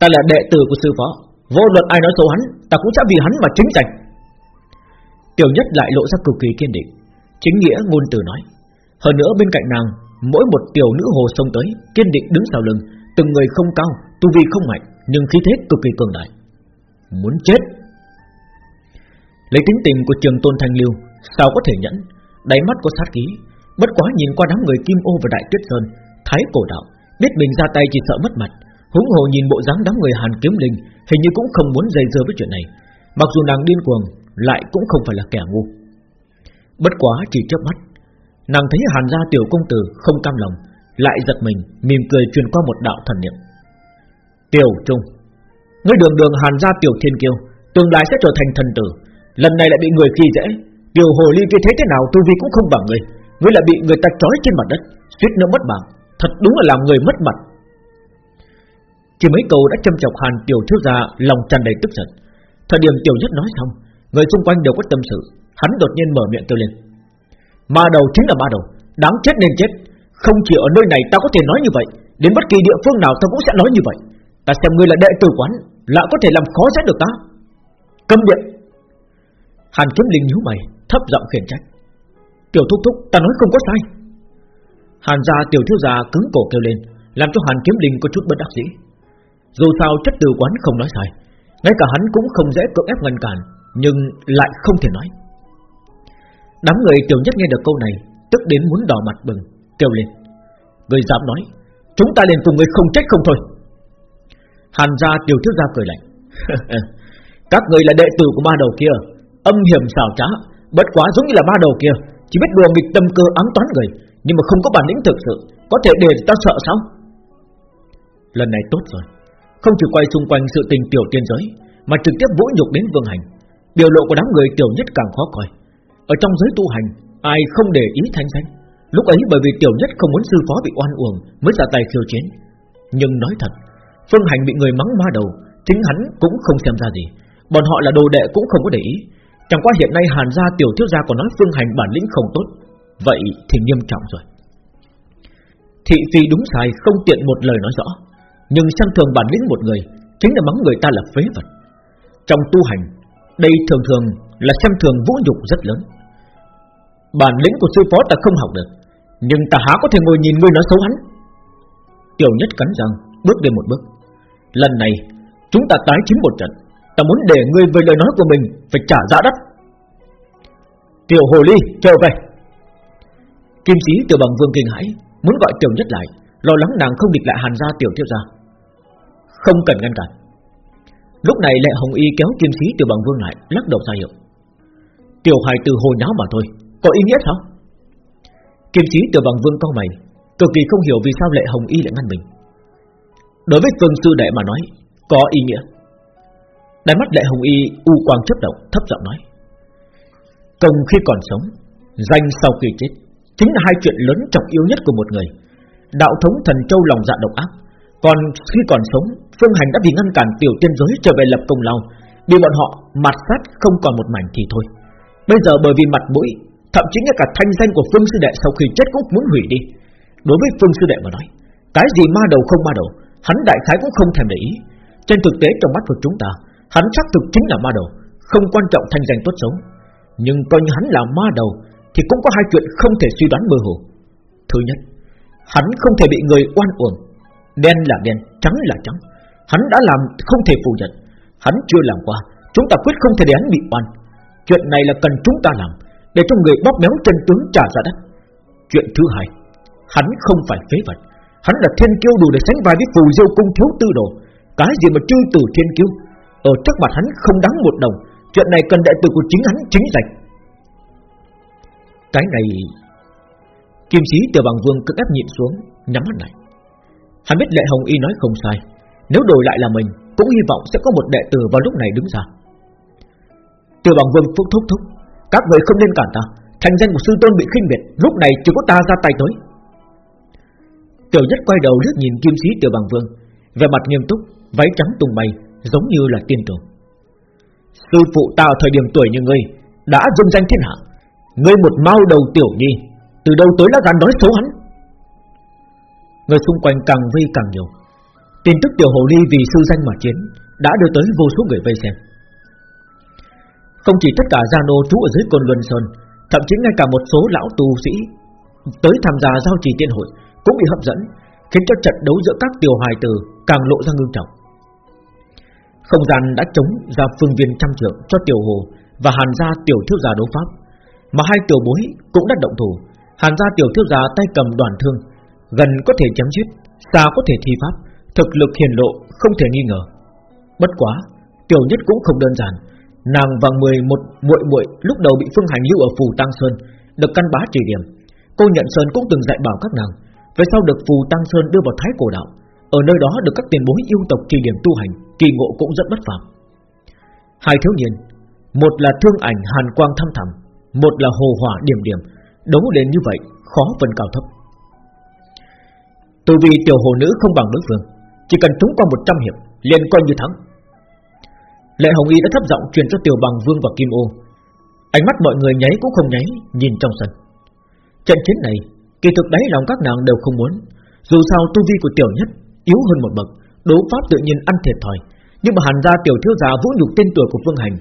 Ta là đệ tử của sư phó Vô luận ai nói xấu hắn, Ta cũng sẽ vì hắn mà chính giành Tiểu nhất lại lộ ra cực kỳ kiên định, Chính nghĩa ngôn từ nói. Hơn nữa bên cạnh nàng, Mỗi một tiểu nữ hồ sông tới, Kiên định đứng sau lưng, Từng người không cao, Tu vi không mạnh, Nhưng khí thế cực kỳ cường đại. Muốn chết. Lấy tính tình của trường tôn thanh lưu, Sao có thể nhẫn? Đáy mắt có sát khí, Bất quá nhìn qua đám người Kim Ô và Đại Tuyết Sơn, Thái cổ đạo, Biết mình ra tay chỉ sợ mất mặt. Húng hồ nhìn bộ dáng đám người Hàn Kiếm Linh, Hình như cũng không muốn dây dưa với chuyện này. Mặc dù nàng điên cuồng, Lại cũng không phải là kẻ ngu. Bất quá chỉ chớp mắt, Nàng thấy Hàn gia tiểu công tử không cam lòng, Lại giật mình, mỉm cười truyền qua một đạo thần niệm. Tiểu Trung, Ngươi đường đường Hàn gia tiểu thiên kiêu, Tương lai sẽ trở thành thần tử, Lần này lại bị người khi dễ. Tiểu hồ ly kia thế thế nào, tu vi cũng không bằng ngươi Ngươi lại bị người ta trói trên mặt đất, suýt nữa mất mạng, Thật đúng là làm người mất mặt. Chỉ mấy câu đã châm chọc Hàn tiểu thiếu gia, Lòng tràn đầy tức giận. Thời điểm tiểu nhất nói xong, Người xung quanh đều có tâm sự. Hắn đột nhiên mở miệng kêu lên. Ma đầu chính là ma đầu, Đáng chết nên chết. Không chỉ ở nơi này ta có thể nói như vậy, Đến bất kỳ địa phương nào ta cũng sẽ nói như vậy. Ta xem ngươi là đệ tử quán, Lại có thể làm khó dễ được ta. Câm miệng. Hàn kiếm linh nhíu mày, Thấp giọng khiển trách. Tiểu thúc thúc, ta nói không có sai. Hàn gia tiểu thiếu gia cứng cổ kêu lên, Làm cho Hàn kiếm linh có chút bất đắc dĩ. Dù sao chất từ quán không nói sai, Ngay cả hắn cũng không dễ cưỡng ép ngăn cản, Nhưng lại không thể nói. Đám người tiểu nhất nghe được câu này, Tức đến muốn đỏ mặt bừng, Kêu lên. Người dám nói, Chúng ta liền cùng người không chết không thôi. Hàn gia tiểu thiếu gia cười lạnh. Các người là đệ tử của ba đầu kia, Âm hiểm xảo trá, Bất quá giống như là ba đầu kia, Chỉ biết đùa nghịch tâm cơ ám toán người, Nhưng mà không có bản lĩnh thực sự, Có thể để ta sợ sao? Lần này tốt rồi. Không chỉ quay xung quanh sự tình tiểu tiên giới, Mà trực tiếp vũ nhục đến vương hành. Biểu lộ của đám người tiểu nhất càng khó coi. Ở trong giới tu hành, Ai không để ý thanh danh? Lúc ấy bởi vì tiểu nhất không muốn sư phó bị oan uổng Mới ra tay khiêu chiến. Nhưng nói thật, Phương hành bị người mắng ma đầu, Chính hắn cũng không xem ra gì. Bọn họ là đồ đệ cũng không có để ý. Chẳng qua hiện nay Hàn gia tiểu thiếu gia còn nói Phương Hành bản lĩnh không tốt, Vậy thì nghiêm trọng rồi. Thị phi đúng sai, không tiện một lời nói rõ. Nhưng xem thường bản lĩnh một người, Chính là mắng người ta là phế vật. Trong tu hành, Đây thường thường là xem thường vũ nhục rất lớn. Bản lĩnh của sư phó ta không học được, Nhưng ta há có thể ngồi nhìn ngươi nói xấu hắn. Tiểu nhất cắn răng, Bước lên một bước. Lần này, chúng ta tái chiến một trận. Ta muốn để ngươi về lời nói của mình Phải trả giá đắt. Tiểu hồ ly, trở về. Kim sĩ từ bằng vương kinh hãi Muốn gọi tiểu nhất lại, Lo lắng nàng không địch lại hàn gia tiểu thiếu gia. Không cần ngăn cản. Lúc này lệ hồng y kéo kim sĩ từ bằng vương lại, Lắc đầu ra hiệu. Tiểu hài từ hồ nháo mà thôi, Có ý nghĩa sao? Kim sĩ từ bằng vương cao mày, Cực kỳ không hiểu vì sao lệ hồng y lại ngăn mình. Đối với vương sư đệ mà nói, Có ý nghĩa. Đáy mắt lệ hồng y u quang chấp động, Thấp giọng nói. Công khi còn sống, Danh sau khi chết, Chính là hai chuyện lớn trọng yếu nhất của một người. Đạo thống thần châu lòng dạ độc ác còn khi còn sống, Phương Hành đã vì ngăn cản tiểu tiên giới trở về lập công lao. Bị bọn họ mặt sát không còn một mảnh thì thôi. Bây giờ bởi vì mặt mũi, Thậm chí ngay cả thanh danh của Phương Sư Đệ Sau khi chết cũng muốn hủy đi. Đối với Phương Sư Đệ mà nói, Cái gì ma đầu không ma đầu, Hắn đại khái cũng không thèm để ý. Trên thực tế trong mắt của chúng ta, Hắn xác thực chính là ma đầu, Không quan trọng thanh danh tốt xấu. Nhưng coi như hắn là ma đầu, Thì cũng có hai chuyện không thể suy đoán mơ hồ. Thứ nhất, Hắn không thể bị người oan uổng Đen là đen, trắng là trắng. Hắn đã làm không thể phủ nhận. Hắn chưa làm qua. Chúng ta quyết không thể để hắn bị oan. Chuyện này là cần chúng ta làm Để cho người bóp méo chân tướng trả ra đất Chuyện thứ hai Hắn không phải phế vật. Hắn là thiên kiêu đủ để sánh vai với phù diêu cung thiếu tư đồ. Cái gì mà chư tử thiên kiêu? Ở trước mặt hắn không đáng một đồng. Chuyện này cần đại tử của chính hắn chính rạch Cái này Kim sĩ tiểu bằng vương cực ép nhịn xuống Nhắm mắt lại. Hắn biết lệ hồng y nói không sai. Nếu đổi lại là mình, Cũng hy vọng sẽ có một đệ tử vào lúc này đứng ra. Tiểu bằng vương phúc thúc thúc, Các người không nên cản ta. Thành danh của sư tôn bị khinh biệt Lúc này chỉ có ta ra tay tới Tiểu nhất quay đầu liếc nhìn kim sĩ tiểu bằng vương Về mặt nghiêm túc, Váy trắng tung bay, Giống như là tiên tưởng Sư phụ ta ở thời điểm tuổi như ngươi, Đã dung danh thiên hạ. Ngươi một mau đầu tiểu nhi, Từ đâu tới đã gan nói xấu hắn Người xung quanh càng vây càng nhiều. Tin tức tiểu hồ ly vì sư danh mà chiến Đã đưa tới vô số người vây xem. Không chỉ tất cả gia nô trú ở dưới côn luân sơn, Thậm chí ngay cả một số lão tu sĩ Tới tham gia giao trì tiên hội Cũng bị hấp dẫn, Khiến cho trận đấu giữa các tiểu hài tử Càng lộ ra ngưng trọng. Không gian đã chống ra phương viên trăm trượng Cho tiểu hồ và hàn gia tiểu thiếu gia đấu pháp, Mà hai tiểu bối cũng đã động thủ, Hàn gia tiểu thiếu gia tay cầm đoàn thương Gần có thể chém giết Xa có thể thi pháp, Thực lực hiển lộ không thể nghi ngờ. Bất quá, Tiểu nhất cũng không đơn giản. Nàng và 11 muội muội lúc đầu bị Phương Hành lưu ở Phù Tăng Sơn Được căn bá chỉ điểm. Cô nhận Sơn cũng từng dạy bảo các nàng, Về sau được Phù Tăng Sơn đưa vào Thái Cổ Đạo. Ở nơi đó được các tiền bối yêu tộc chỉ điểm tu hành, Kỳ ngộ cũng rất bất phàm. Hai thiếu niên, Một là thương ảnh hàn quang thăm thẳm, Một là hồ hỏa điểm điểm, Đấu đến như vậy, khó phân cao thấp từ vì tiểu hồ nữ không bằng đối phương, Chỉ cần trúng qua 100 hiệp, liền coi như thắng. Lệ Hồng Y đã thấp giọng truyền cho tiểu bằng vương và kim ô. Ánh mắt mọi người nháy cũng không nháy, Nhìn trong sân. Trận chiến này, Kỳ thực đáy lòng các nàng đều không muốn. Dù sao tu vi của tiểu nhất Yếu hơn một bậc, Đấu pháp tự nhiên ăn thiệt thòi. Nhưng mà hàn gia tiểu thiếu gia vũ nhục tên tuổi của Phương Hành,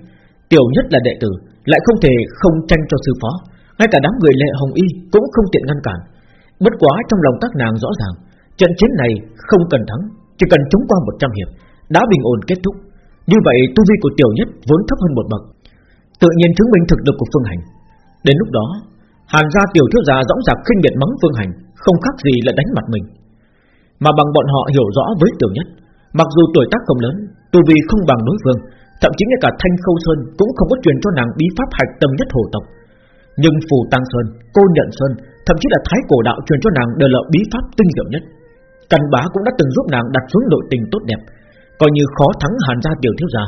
Tiểu nhất là đệ tử, Lại không thể không tranh cho sư phó. Ngay cả đám người lệ hồng y cũng không tiện ngăn cản. Bất quá trong lòng các nàng rõ ràng Trận chiến này không cần thắng Chỉ cần chống qua 100 hiệp Đã bình ổn kết thúc. Như vậy tu vi của tiểu nhất vốn thấp hơn một bậc. Tự nhiên chứng minh thực lực của Phương Hành. Đến lúc đó Hàn gia tiểu thiếu gia dõng dạc khinh miệt mắng Phương Hành Không khác gì là đánh mặt mình. Mà bằng bọn họ hiểu rõ với tiểu nhất Mặc dù tuổi tác không lớn Tu vi không bằng đối phương Thậm chí ngay cả Thanh Khâu Sơn Cũng không có truyền cho nàng bí pháp hạch tâm nhất hồ tộc. Nhưng Phù Tăng Sơn, Cô Nhận Sơn Thậm chí là Thái Cổ Đạo truyền cho nàng đều là bí pháp tinh diệu nhất. Cần bá cũng đã từng giúp nàng đặt xuống nội tình tốt đẹp. Coi như khó thắng hàn gia tiểu thiếu gia,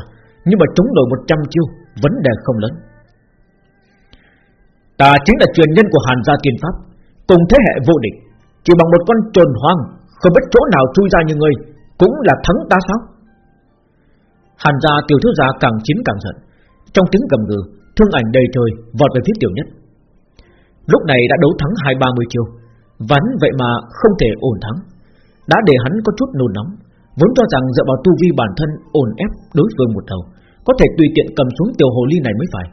Nhưng mà chống nổi 100 chiêu, Vấn đề không lớn. Ta chính là truyền nhân của hàn gia tiên pháp, Cùng thế hệ vô địch. Chỉ bằng một con trồn hoang, Không biết chỗ nào chui ra như người Cũng là thắng ta sao? Hàn gia tiểu thiếu gia càng chiến càng giận. Trong tiếng gầm gừ, Thương ảnh đầy trời vọt về phía tiểu nhất. Lúc này đã đấu thắng hai ba mươi chiêu. Vắn vậy mà không thể ổn thắng đã để hắn có chút nôn nóng, vốn cho rằng dựa vào tu vi bản thân ổn ép đối phương một đầu, có thể tùy tiện cầm xuống tiểu hồ ly này mới phải.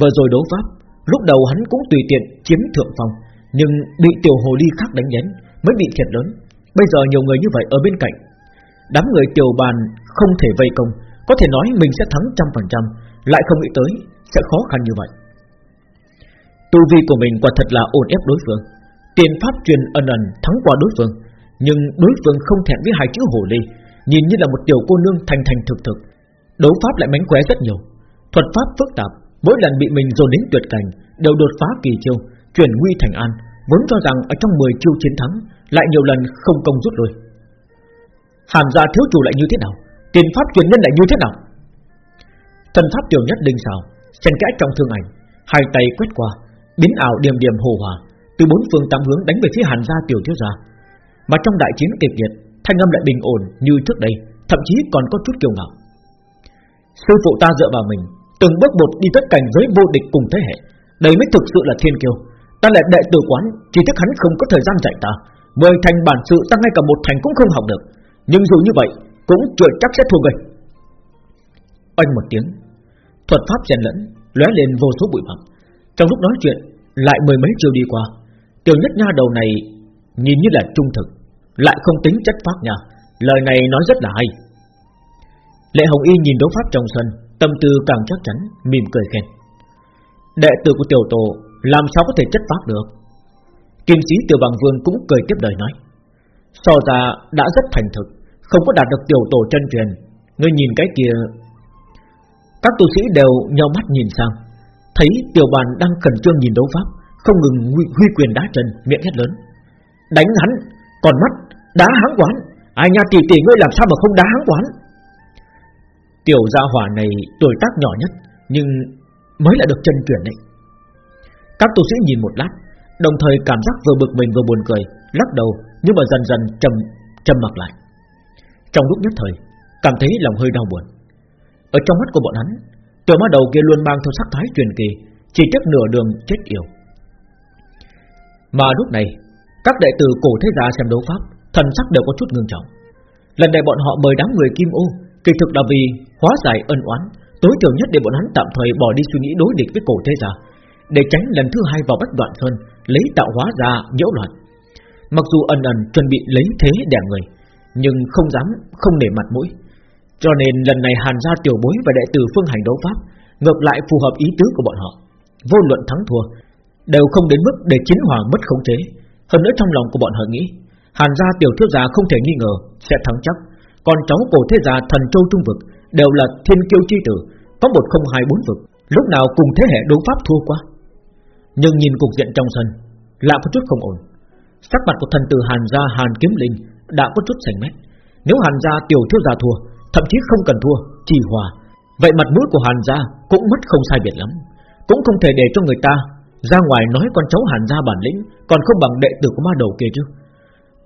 Vừa rồi đấu pháp, lúc đầu hắn cũng tùy tiện chiếm thượng phong, nhưng bị tiểu hồ ly khác đánh nhấn mới bị thiệt lớn. Bây giờ nhiều người như vậy ở bên cạnh, đám người tiểu bàn không thể vây công, có thể nói mình sẽ thắng trăm phần trăm, lại không nghĩ tới sẽ khó khăn như vậy. Tu vi của mình quả thật là ổn ép đối phương, tiền pháp truyền ẩn ẩn thắng qua đối phương, nhưng đối phương không thẹn với hai chữ hồ ly, Nhìn như là một tiểu cô nương thành thành thực thực. Đấu pháp lại mánh khóe rất nhiều. Thuật pháp phức tạp, Mỗi lần bị mình dồn đến tuyệt cảnh, Đều đột phá kỳ chiêu, Chuyển nguy thành an, Vốn cho rằng ở trong 10 chiêu chiến thắng, Lại nhiều lần không công rút lui. Hàn gia thiếu chủ lại như thế nào? Tiền pháp truyền nhân lại như thế nào? Thần pháp tiểu nhất đinh xào, Xen kẽ trong thương ảnh, Hai tay quét qua, Biến ảo điềm điềm hồ hòa, Từ bốn phương tám hướng đánh về phía hàn gia tiểu thiếu gia mà trong đại chiến kịch liệt, Thanh âm lại bình ổn như trước đây, Thậm chí còn có chút kiêu ngạo. Sư phụ ta dựa vào mình, Từng bước một đi tất cảnh với vô địch cùng thế hệ, Đây mới thực sự là thiên kiêu. Ta lại đệ tử quán, Chỉ thức hắn không có thời gian dạy ta. Mười thành bản sự ta ngay cả một thành cũng không học được, Nhưng dù như vậy, Cũng chưa chắc sẽ thua người. Oanh một tiếng, Thuật pháp rèn lẫn, lóe lên vô số bụi bặm. Trong lúc nói chuyện, Lại mười mấy chiều đi qua. Tiểu nhất nha đầu này Nhìn như là trung thực Lại không tính chất phát nha. Lời này nói rất là hay. Lệ Hồng Y nhìn đấu pháp trong sân Tâm tư càng chắc chắn Mỉm cười khen. Đệ tử của tiểu tổ Làm sao có thể chất pháp được? Kim sĩ tiểu bằng vương cũng cười tiếp lời nói. So ra đã rất thành thực Không có đạt được tiểu tổ chân truyền. Ngươi nhìn cái kia. Các tu sĩ đều nhau mắt nhìn sang Thấy tiểu bàn đang cẩn trương nhìn đấu pháp Không ngừng huy, huy quyền đá chân Miệng hét lớn. Đánh hắn, còn mắt, đá háng quán Ai nha tỷ tỷ ngươi làm sao mà không đá háng quán Tiểu gia hỏa này tuổi tác nhỏ nhất Nhưng mới là được chân truyền đấy. Các tu sĩ nhìn một lát Đồng thời cảm giác vừa bực mình vừa buồn cười Lắc đầu nhưng mà dần dần trầm trầm mặc lại. Trong lúc nhất thời Cảm thấy lòng hơi đau buồn. Ở trong mắt của bọn hắn Tiểu ma đầu kia luôn mang theo sắc thái truyền kỳ Chỉ tiếc nửa đường chết yểu. Mà lúc này các đệ tử cổ thế gia xem đấu pháp, Thần sắc đều có chút ngưng trọng. Lần này bọn họ mời đám người kim ô, Kỳ thực là vì hóa giải ân oán, Tối thiểu nhất để bọn hắn tạm thời bỏ đi suy nghĩ đối địch với cổ thế gia, Để tránh lần thứ hai vào bách đoạn sơn, Lấy tạo hóa ra nhiễu loạn. Mặc dù ẩn ẩn chuẩn bị lấy thế đè người, Nhưng không dám, không để mặt mũi. Cho nên lần này hàn gia tiểu bối và đệ tử phương hành đấu pháp Ngược lại phù hợp ý tứ của bọn họ. Vô luận thắng thua, Đều không đến mức để chiến hòa mất khống chế. Hơn nữa trong lòng của bọn họ nghĩ Hàn gia tiểu thiếu gia không thể nghi ngờ Sẽ thắng chắc. Còn cháu cổ thế gia thần châu trung vực Đều là thiên kiêu chi tử Có một không hai bốn vực Lúc nào cùng thế hệ đấu pháp thua qua Nhưng nhìn cục diện trong sân Lại có chút không ổn. Sắc mặt của thần tử Hàn gia Hàn Kiếm Linh Đã có chút sành mét. Nếu Hàn gia tiểu thiếu gia thua Thậm chí không cần thua, chỉ hòa Vậy mặt mũi của Hàn gia cũng mất không sai biệt lắm Cũng không thể để cho người ta ra ngoài nói con cháu Hàn gia bản lĩnh Còn không bằng đệ tử của ma đầu kia chứ.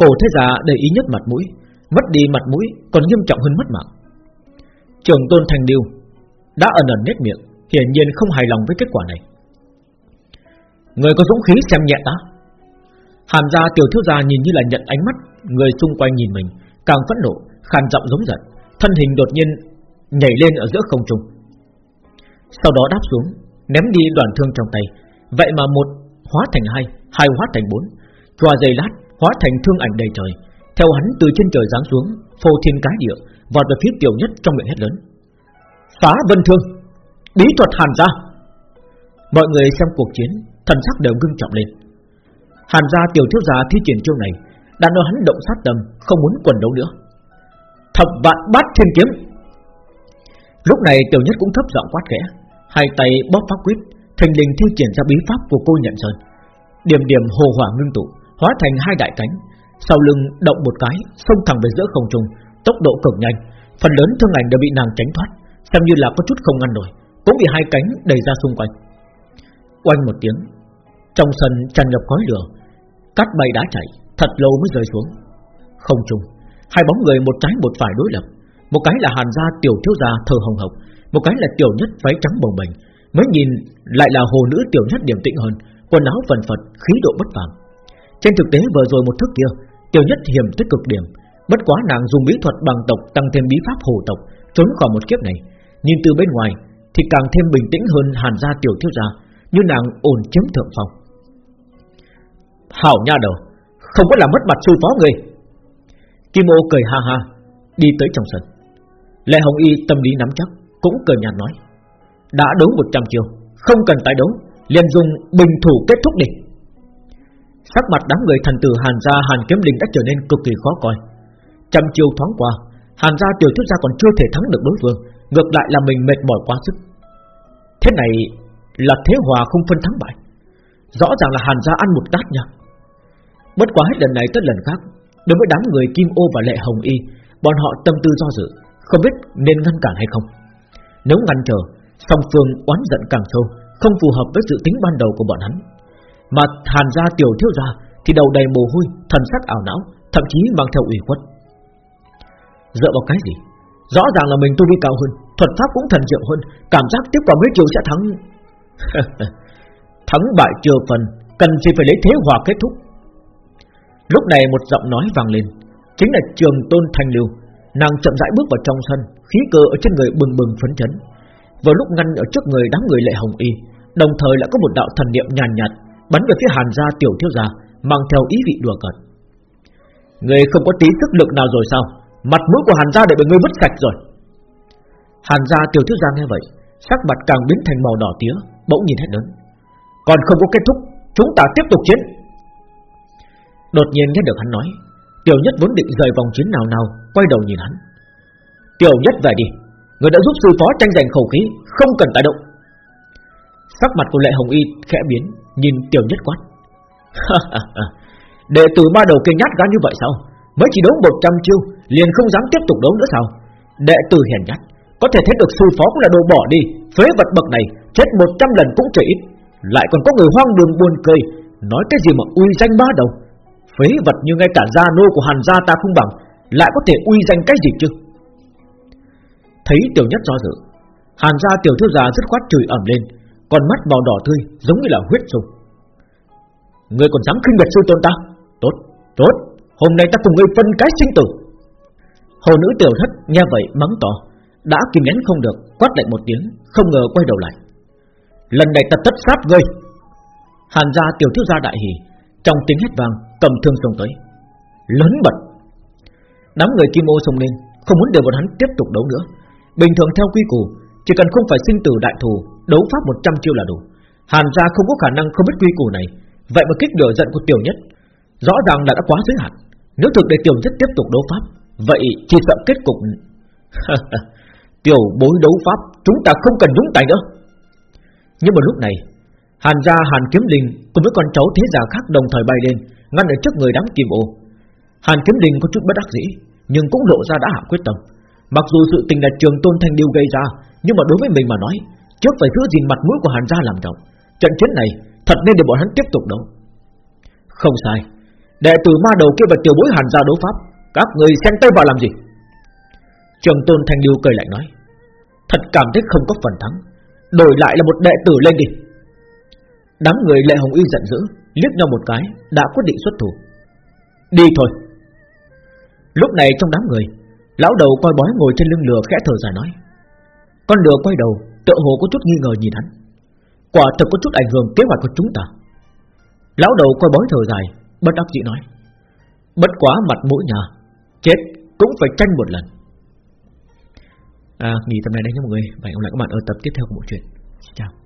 Cổ thế già để ý nhất mặt mũi Mất đi mặt mũi còn nghiêm trọng hơn mất mạng. Trường tôn thành điêu Đã ẩn ẩn nét miệng Hiển nhiên không hài lòng với kết quả này. Người có dũng khí xem nhẹ ta. Hàn gia tiểu thiếu gia nhìn như là nhận ánh mắt Người xung quanh nhìn mình Càng phẫn nộ, khàn giọng giống giận Thân hình đột nhiên nhảy lên ở giữa không trung. Sau đó đáp xuống Ném đi đoàn thương trong tay Vậy mà một hóa thành hai Hai hóa thành bốn Qua giây lát hóa thành thương ảnh đầy trời. Theo hắn từ trên trời giáng xuống, Phô thiên cái địa, Vọt về phía tiểu nhất trong miệng hét lớn. Phá vân thương, Bí thuật hàn ra Mọi người xem cuộc chiến, Thần sắc đều ngưng trọng lên. Hàn gia tiểu thiếu gia thi triển chiêu này, Đã nói hắn động sát tâm, Không muốn quần đấu nữa. Thập vạn bát thiên kiếm. Lúc này tiểu nhất cũng thấp giọng quát khẽ, Hai tay bóp pháp quyết Thành linh thi triển ra bí pháp của cô nhận sơn. Điểm điểm hồ hỏa ngưng tụ, Hóa thành hai đại cánh. Sau lưng động một cái, Xông thẳng về giữa không trung, Tốc độ cực nhanh. Phần lớn thương ảnh đều bị nàng tránh thoát, Xem như là có chút không ngăn nổi, Cũng bị hai cánh đẩy ra xung quanh. Oanh một tiếng, Trong sân tràn ngập khói lửa, Cát bay đá chảy, Thật lâu mới rơi xuống. Không trung, Hai bóng người một trái một phải đối lập. Một cái là hàn gia tiểu thiếu gia thờ hồng hộc, Một cái là tiểu nhất váy trắng bồng bềnh. Mới nhìn lại là hồ nữ tiểu nhất điểm tĩnh hơn, Quần áo phần phật, khí độ bất phàm. Trên thực tế vừa rồi một thức kia, Tiểu nhất hiểm tới cực điểm, Bất quá nàng dùng bí thuật bằng tộc tăng thêm bí pháp hồ tộc, Trốn khỏi một kiếp này. Nhìn từ bên ngoài thì càng thêm bình tĩnh hơn hàn gia tiểu thiếu gia, Như nàng ổn chiếm thượng phòng Hảo nha đầu, Không có làm mất mặt sư phó người. Kim ô cười ha ha, Đi tới trong sân. Lệ Hồng Y tâm lý nắm chắc, Cũng cười nhạt nói. Đã đấu 100 chiều. Không cần tái đấu, liền dùng bình thủ kết thúc đi. Sắc mặt đám người thần tử Hàn gia, Hàn Kiếm Linh đã trở nên cực kỳ khó coi. Trăm chiêu thoáng qua, Hàn gia tiểu thuyết gia còn chưa thể thắng được đối phương, Ngược lại là mình mệt mỏi quá sức. Thế này là thế hòa không phân thắng bại. Rõ ràng là Hàn gia ăn một tát nha. Bất quá hết lần này tới lần khác, Đối với đám người Kim Ô và Lệ Hồng Y, Bọn họ tâm tư do dự, Không biết nên ngăn cản hay không. Nếu ngăn trở Song phương oán giận càng sâu Không phù hợp với dự tính ban đầu của bọn hắn. Mà hàn gia tiểu thiếu gia Thì đầu đầy mồ hôi, thần sắc ảo não Thậm chí mang theo ủy khuất. Dựa vào cái gì? Rõ ràng là mình tu vi cao hơn Thuật pháp cũng thần diệu hơn Cảm giác tiếp qua mấy chiều sẽ thắng. Thắng bại chưa phần Cần gì phải lấy thế hòa kết thúc? Lúc này một giọng nói vang lên Chính là trường tôn thanh lưu Nàng chậm rãi bước vào trong sân Khí cơ ở trên người bừng bừng phấn chấn. Vào lúc ngăn ở trước người đám người lệ hồng y Đồng thời lại có một đạo thần niệm nhàn nhạt, Bắn về phía hàn gia tiểu thiếu gia Mang theo ý vị đùa cợt. Người không có tí sức lực nào rồi sao? Mặt mũi của hàn gia để bị người vứt sạch rồi. Hàn gia tiểu thiếu gia nghe vậy Sắc mặt càng biến thành màu đỏ tía Bỗng nhìn hết lớn. Còn không có kết thúc Chúng ta tiếp tục chiến. Đột nhiên nghe được hắn nói Tiểu nhất vốn định rời vòng chiến nào nào Quay đầu nhìn hắn. Tiểu nhất về đi. Người đã giúp sư phó tranh giành khẩu khí, Không cần tài động. Sắc mặt của Lệ Hồng Y khẽ biến, Nhìn tiểu nhất quát. Đệ tử ba đầu kia nhát gan như vậy sao? Mới chỉ đấu 100 chiêu, Liền không dám tiếp tục đấu nữa sao? Đệ tử hèn nhát, Có thể thấy được sư phó cũng là đồ bỏ đi, Phế vật bậc này, chết 100 lần cũng chả ít. Lại còn có người hoang đường buồn cười, Nói cái gì mà uy danh ba đầu? Phế vật như ngay cả gia nô của hàn gia ta không bằng, Lại có thể uy danh cái gì chứ? Thấy tiểu nhất do dự. Hàn gia tiểu thiếu gia rất khoát chửi ẩm lên Còn mắt màu đỏ tươi giống như là huyết sùng Ngươi còn dám khinh biệt sư tôn ta? Tốt, tốt Hôm nay ta cùng ngươi phân cái sinh tử. Hồ nữ tiểu thất nghe vậy mắng to Đã kìm nén không được Quát lại một tiếng Không ngờ quay đầu lại. Lần này ta tất sát ngươi. Hàn gia tiểu thiếu gia đại hỉ Trong tiếng hét vang cầm thương xông tới. Lớn bật. Đám người kim ô xông lên Không muốn để bọn hắn tiếp tục đấu nữa. Bình thường theo quy củ, Chỉ cần không phải sinh tử đại thù, Đấu pháp 100 chiêu là đủ. Hàn gia không có khả năng không biết quy củ này, Vậy mà kích lửa giận của tiểu nhất. Rõ ràng là đã quá giới hạn. Nếu thực để tiểu nhất tiếp tục đấu pháp, Vậy chỉ sợ kết cục. Tiểu bối đấu pháp, Chúng ta không cần nhúng tay nữa. Nhưng mà lúc này, Hàn gia Hàn Kiếm Linh cùng với con cháu thế gia khác đồng thời bay lên, Ngăn ở trước người đám kim ô. Hàn Kiếm Linh có chút bất đắc dĩ, Nhưng cũng lộ ra đã hạ quyết tâm. Mặc dù sự tình là trường tôn thanh điêu gây ra, Nhưng mà đối với mình mà nói, Trước phải giữ gìn mặt mũi của Hàn gia làm trọng. Trận chiến này, thật nên để bọn hắn tiếp tục đấu. Không sai. Đệ tử ma đầu kia và tiểu bối Hàn gia đấu pháp, Các người xen tay vào làm gì? Trường tôn thanh điêu cười lại nói, Thật cảm thấy không có phần thắng. Đổi lại là một đệ tử lên đi. Đám người lệ hồng y giận dữ, liếc nhau một cái, đã quyết định xuất thủ. Đi thôi. Lúc này trong đám người lão đầu coi bói ngồi trên lưng lừa khẽ thở dài nói. Con lừa quay đầu, tựa hồ có chút nghi ngờ nhìn hắn. Quả thật có chút ảnh hưởng kế hoạch của chúng ta. Lão đầu coi bói thở dài, bất đắc dĩ nói. Bất quá mặt mũi nhà, chết cũng phải tranh một lần. À nghỉ tập này đây nhé mọi người. Và hẹn gặp lại các bạn ở tập tiếp theo của bộ truyện. Xin chào.